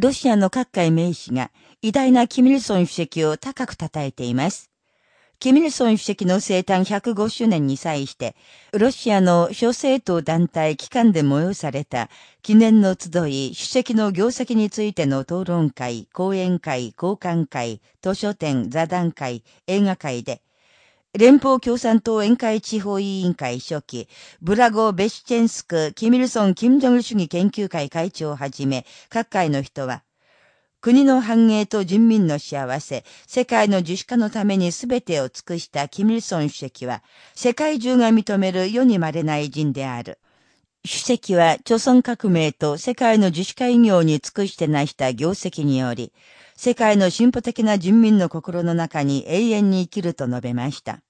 ロシアの各界名士が偉大なキミルソン主席を高く称えています。キミルソン主席の生誕105周年に際して、ロシアの諸政党団体機関で催された記念の集い、主席の業績についての討論会、講演会、交換会、図書展、座談会、映画会で、連邦共産党宴会地方委員会初期、ブラゴ・ベシチェンスク、キミルソン・キム・ジョン主義研究会会長をはじめ、各界の人は、国の繁栄と人民の幸せ、世界の自主化のために全てを尽くしたキミルソン主席は、世界中が認める世に稀ない人である。主席は、朝鮮革命と世界の自主化医業に尽くして成した業績により、世界の進歩的な人民の心の中に永遠に生きると述べました。